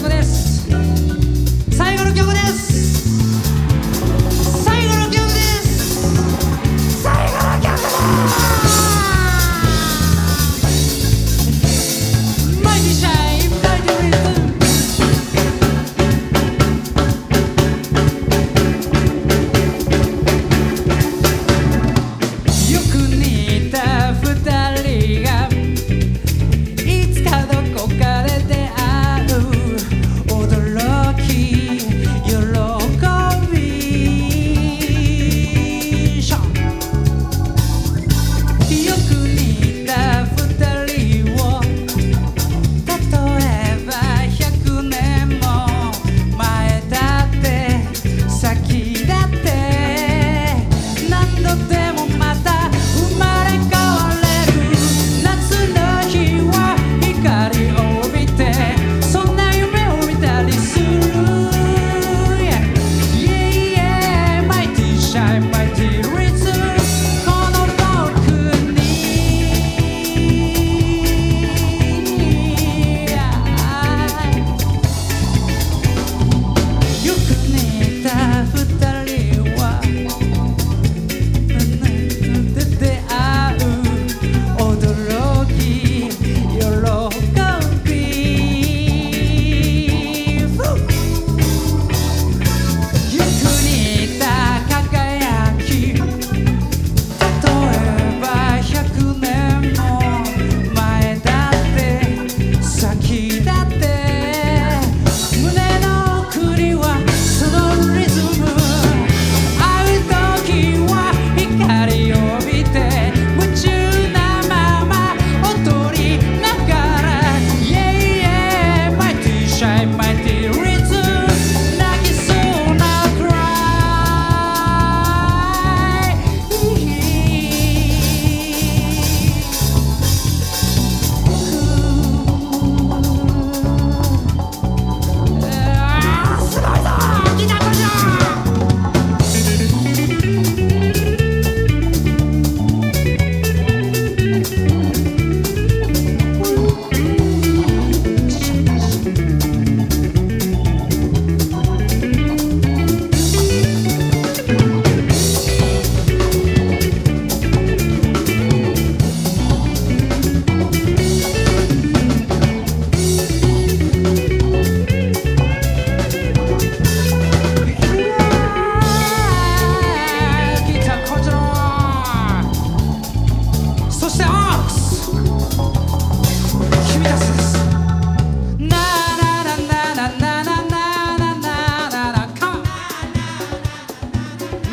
曲です。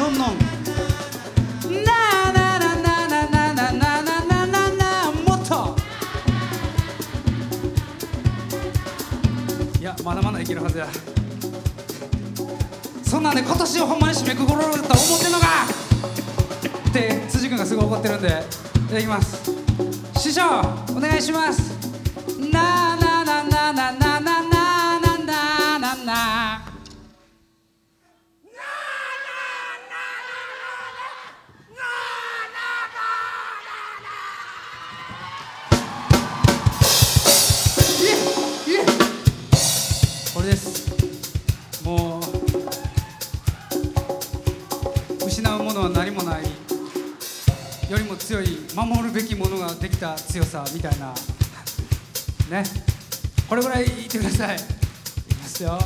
ノンノンなななななななななななもっといやまだまだいけるはずやそんなんで今年をほんまに締めくくろうと思ってんのかって辻君がすごい怒ってるんでいただきます師匠お願いしますなななななななななのは何もないよりも強い守るべきものができた強さみたいな。ね。これぐらい言ってください。いきますよ。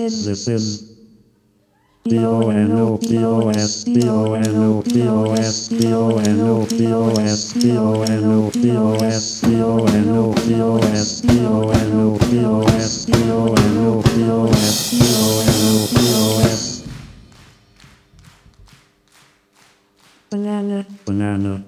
is this is D-O-N-O-P-O-S D-O-N-O-P-O-S D-O-N-O-P-O-S D-O-N-O-P-O-S D-O-N-O-P-O-S D-O-N-O-P-O-S D-O-N-O-P-O-S D-O-N-O-P-O-S Banana Banana